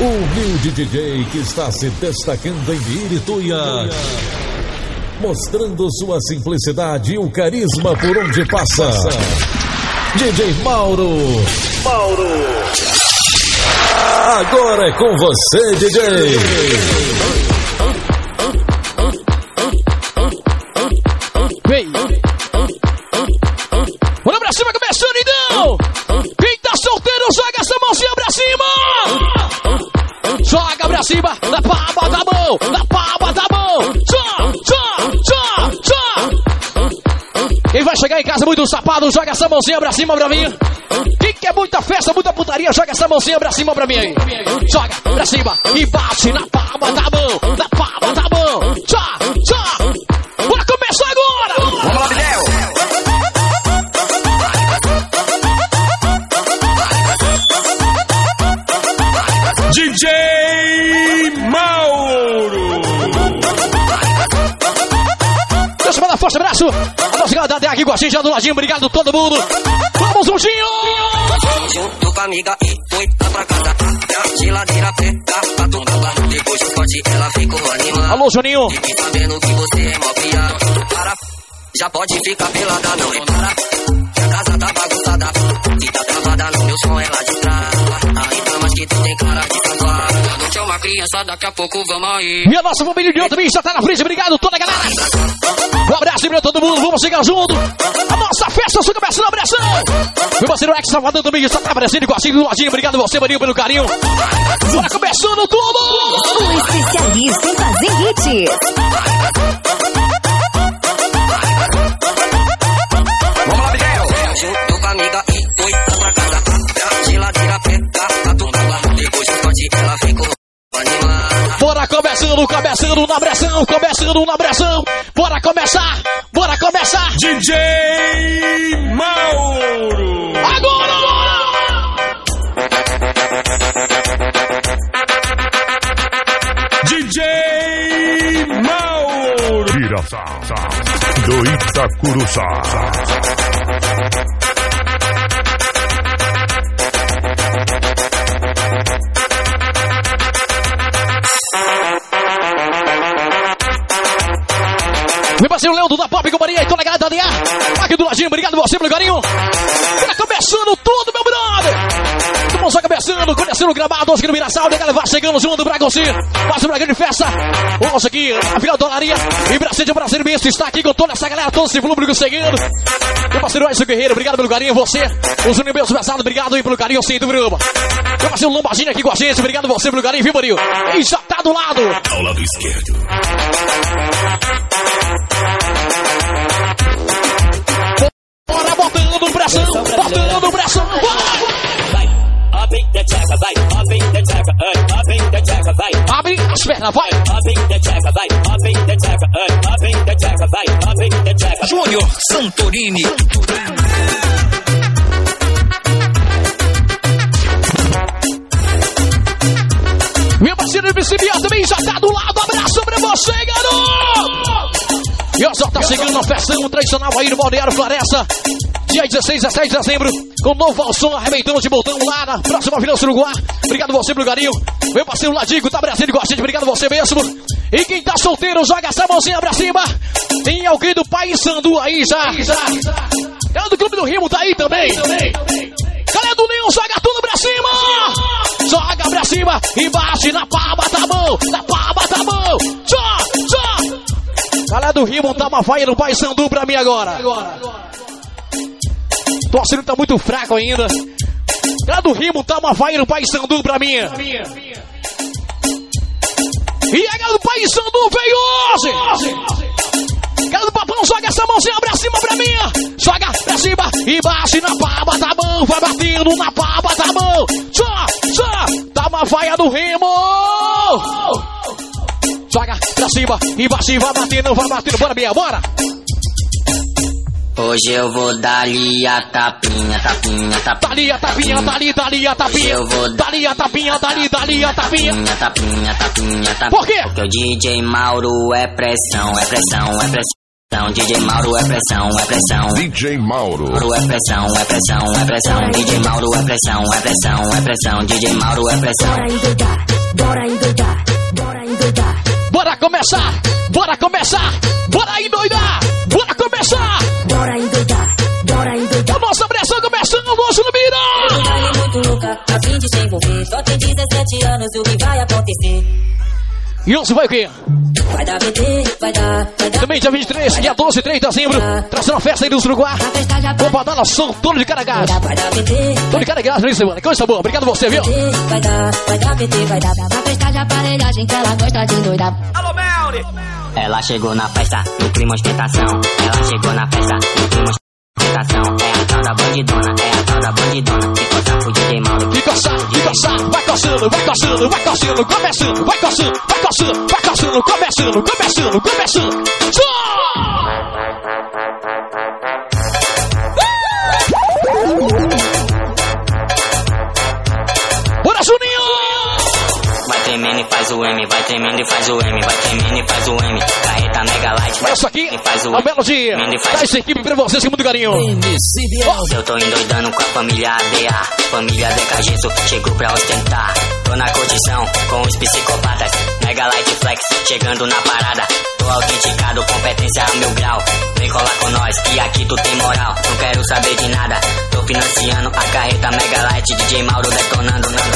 O humilde DJ que está se destacando em Birituia. Mostrando sua simplicidade e o carisma por onde passa. DJ Mauro. Mauro. Agora é com você, DJ. Chegar em casa muito sapado, joga essa mãozinha pra cima pra mim. Quem quer muita festa, muita putaria, joga essa mãozinha pra cima pra mim aí. Joga pra cima e bate na palma da mão, na palma da mão. Tchá, tchá. Bora começar agora! Vamos lá, Bidel. DJ Mauro. Deixa eu mandar forte abraço. Galera da a gente, já do ladinho. Obrigado todo mundo. Vamos, Juntinho! Junto com a amiga e foi pra casa. Geladeira preta, batucada. Depois do forte, ela ficou animada. Alô, Juninho. Fique sabendo que você é mó piada. Para, já pode ficar pelada, não repara. Que a casa tá bagunçada. Se tá travada no meu som, é lá de trás. Ainda mais que tu tem cara de safada. A noite é uma criança, daqui a pouco vamos aí. E a nossa família de também já tá na frente. Obrigado, toda a galera. Todo mundo. Vamos chegar junto. A nossa festa só começando a pressão. Meu parceiro Ex Salvador também já tá aparecendo com a gente do ladinho. Obrigado você, Marinho, pelo carinho. Bora começando tudo. O especialista em fazer hits. Vamos lá. Junto com a amiga e foi lá pra casa. A geladeira preta, batucada. Depois do forte, ela ficou animada. Bora começando, começando na pressão, começando na pressão. Do Itacuruçá. Meu parceiro Leandro da Pop Companhia e a galera da DA. Aqui do ladinho, obrigado você pelo carinho. Tá começando tudo, meu brother. Só começando, conhecendo o gramado, aqui no Mirassol. A galera vai chegando junto pra você. Passa pra grande festa. Hoje aqui, na Vila Dolaria. E Brasília, o Brasil Misto está aqui com toda essa galera, todo esse público seguindo. Meu parceiro Edson Guerreiro, obrigado pelo carinho. Você, o Juninho Beus Pesado, obrigado aí pelo carinho, sem dúvida nenhuma. Meu parceiro Lombardini aqui com a gente, obrigado você pelo carinho, viu, Marinho? E já tá do lado. Ao lado esquerdo. Bora botando pressão, botando pressão. Vai! Abre tcheca, abre tcheca, vai, Abre as pernas, vai! abre tcheca, vai, abre tcheca, abre tcheca, vai, abre tcheca. Júnior Santorini. Meu parceiro MC Bia também já tá do lado. Abraço pra você, garoto! E ó, só tá chegando a festão tradicional aí no Balneário Floresta. Dia 16, 17 de dezembro, com novo Valsão arrebentando de botão lá na próxima Vila Uruguai. Obrigado você pelo carinho. Meu parceiro Ladico tá Brasil com a gente. Obrigado você mesmo. E quem tá solteiro, joga essa mãozinha pra cima. Tem alguém do Pai Sandu aí já. Galera do Clube do Rimo tá aí também. Galera do Leão, joga tudo pra cima! Joga pra cima e bate na palma da mão, na palma da mão! Tchá, tchá! Galera do Rimo, tá uma vaia no Pai Sandu pra mim agora. Torcendo tá muito fraco ainda. Galera do Rimo, tá uma vaia no Pai Sandu pra mim. E a galera do Pai Sandu veio hoje! Galera do Papão, joga essa mãozinha pra cima pra mim! Joga pra cima e bate na palma da mão! Vai batendo na palma da mão! Tchá, tchá! Dá uma vaia do Rimo! Joga pra cima e bate, vai batendo, vai batendo! Bora, Bia, bora! Hoje eu vou dar-lhe a tapinha, tapinha, tapinha. Dali a tapinha, dali, dali a tapinha! Eu vou- Dali a tapinha, dali, dali a tapinha! Tapinha, tapinha, tapinha, tapinha. Por quê? Porque o DJ Mauro é pressão, é pressão, é pressão. DJ Mauro é pressão, é pressão. DJ Mauro. Mauro é pressão, é pressão, é pressão. DJ Mauro é pressão, é pressão, é pressão. DJ Mauro é pressão. Bora endoidar, bora endoidar, bora endoidar. Bora começar! Bora começar! Bora endoidar! Começando, nosso Lumira! Ela muito louca, a fim de se envolver. Só tem 17 anos, o que vai acontecer? E hoje vai o quê? Vai dar PT, vai dar, vai dar. Também dia 23, dia 12 e 3 de dezembro, trazendo a festa aí do Uruguai. A festa já Vou botar na som todo de cara gás. vai dar PT, Todo de cara gás, né, semana? Coisa boa, obrigado você, viu? vai dar, vai dar PT, vai dar. A festa de aparelhagem que ela gosta de doidar. Ela chegou na festa no clima ostentação. Ela chegou na festa no clima ostentação. É a tal da bandidona, é a tal da bandidona. Que coça pro DJ Mauro. E coçar, e coçar, vai coçando, vai coçando, vai coçando, começando, vai coçando, vai coçando, vai coçando, começando, começando, começando. Só! E faz o M, vai tremendo e faz o M, vai tremendo e faz o M. Carreta Mega Light, vai Isso aqui faz é o belo dia e faz dessa equipe pra vocês com muito carinho. Eu tô endoidando com a família ADA, família só chegou pra ostentar. Tô na curtição com os psicopatas, Mega Light Flex, chegando na parada. Tô autenticado, competência a mil grau. Vem colar com nós, que aqui tu tem moral. Não quero saber de nada, tô financiando a carreta Mega Light, DJ Mauro detonando, nando.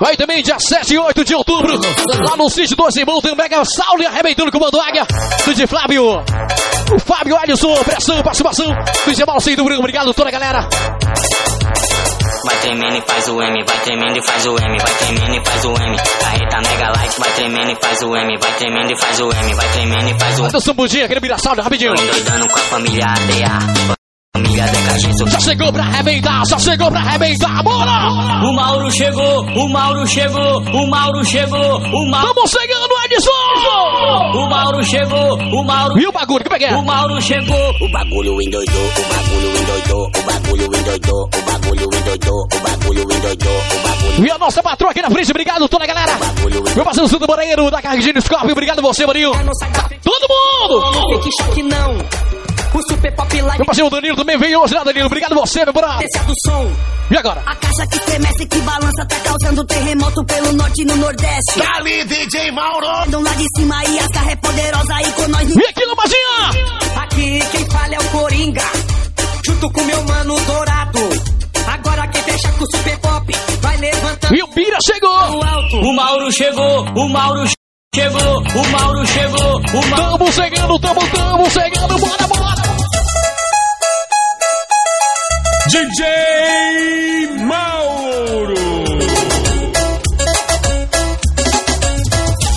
Vai também dia 7 e 8 de outubro, lá no sítio do Zimão, tem o Mega Saule arrebentando com o Mando Águia, do de Flávio, o Fábio Alisson, pressão, participação, do Gemal Cedo Branco, obrigado toda a galera. Vai tremendo e faz o M, vai tremendo e faz o M, vai tremendo e faz o M. Carreta Mega Light, vai tremendo e faz o M, vai tremendo e faz o M, vai tremendo e faz o M. Bom dia, aquele Mirassal, rapidinho. Tô endoidando com a família ADA, DKG, sou Só chegou pra arrebentar, só chegou pra arrebentar, bora! O Mauro chegou, o Mauro chegou, o Mauro chegou, o Mauro, Vamos chegando, Edson! o Mauro chegou, o Mauro, E o bagulho, como é que é? o Mauro chegou. O bagulho endoidou, o bagulho endoidou, o bagulho endoidou, o bagulho endoidou, o bagulho endoidou, o bagulho E a nossa patroa aqui na frente, obrigado toda a galera. Meu parceiro Sudo Moreiro, da Carreginho Scorpio, obrigado você, Marinho. Todo mundo! Fake choque não. O super pop live Meu parceiro Danilo também veio hoje, né, Danilo? Obrigado você, meu do som. E agora? A caixa que estremece, que balança, tá causando terremoto pelo norte e no nordeste. Dali, DJ Mauro. Então lá de cima e a garra é poderosa aí com nós. E aqui, Lambadinha! Aqui quem fala é o Coringa. Junto com meu mano Dourado. Agora quem fecha com o super pop vai levantando E o Bira chegou! O Mauro chegou, o Mauro chegou, o Mauro chegou, o Mauro. Tamo chegando, tamo, tamo chegando, bora, bora! DJ Mauro.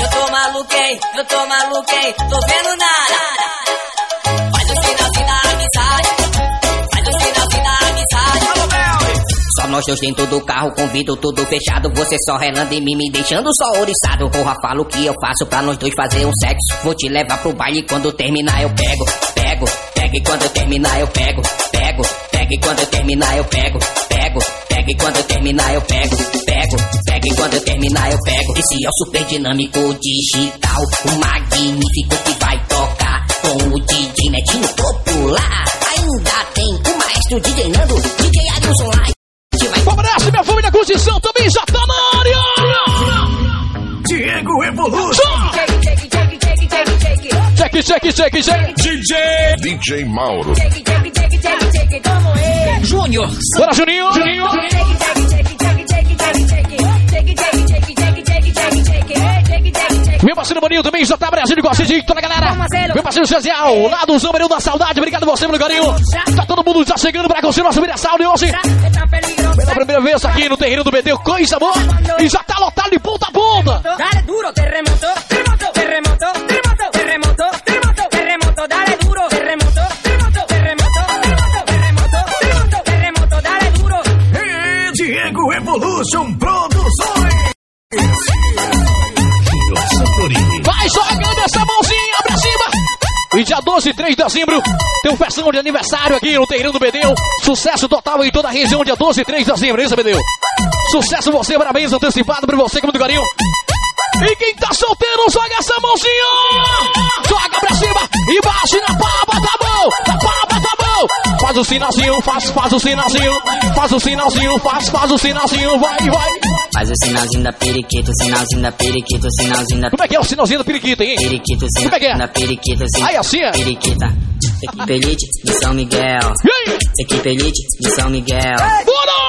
Eu tô maluquei, eu tô maluquei, tô vendo nada. Nós dois dentro do carro, com vidro tudo fechado. Você só relando em mim, me deixando só oriçado. Porra, fala o que eu faço pra nós dois fazer um sexo. Vou te levar pro baile quando terminar eu pego, pego, pego e quando terminar eu pego, pego, pego e quando terminar eu pego, pego, pego e quando terminar eu pego, pego, pego e quando terminar eu pego. Esse é o super dinâmico digital, o magnífico que vai tocar com o DJ Netinho popular. Ainda tem o maestro DJ Nando, DJ Constituição também já tá na área! Diego Revolution. Check, check, check, check! DJ DJ Mauro. Júnior, Bora, Juninho! Juninho! Meu parceiro Maninho também tá Brasil com a gente, toda a galera. Meu parceiro Cezial, lá do Zambarão da Saudade, obrigado você pelo carinho. Tá todo mundo já chegando pra curtir nosso Mirassal de hoje. Pela primeira vez aqui no terreno do BD, coisa boa. E já tá lotado de ponta a ponta. Dale duro, terremoto, 12 3 de dezembro tem um festão de aniversário aqui no terreno do Bedeu. Sucesso total em toda a região, dia 12 e 3 de dezembro, isso, Bedeu? Sucesso você, parabéns antecipado pra você com muito carinho. E quem tá solteiro, joga essa mãozinha. Joga pra cima e bate na palma da mão. Na palma. Faz o sinalzinho, faz, faz o sinalzinho. Faz o sinalzinho, faz, faz o sinalzinho. Vai, vai. Faz o sinalzinho da periquita, o sinalzinho da periquita, o sinalzinho da Como é que é o sinalzinho da periquita, hein? periquita, o Como é que é? sinalzinho da periquita, o sinalzinho Aí assim, é? periquita. Equipe Elite de São Miguel. Equipe Elite de São Miguel. Bora!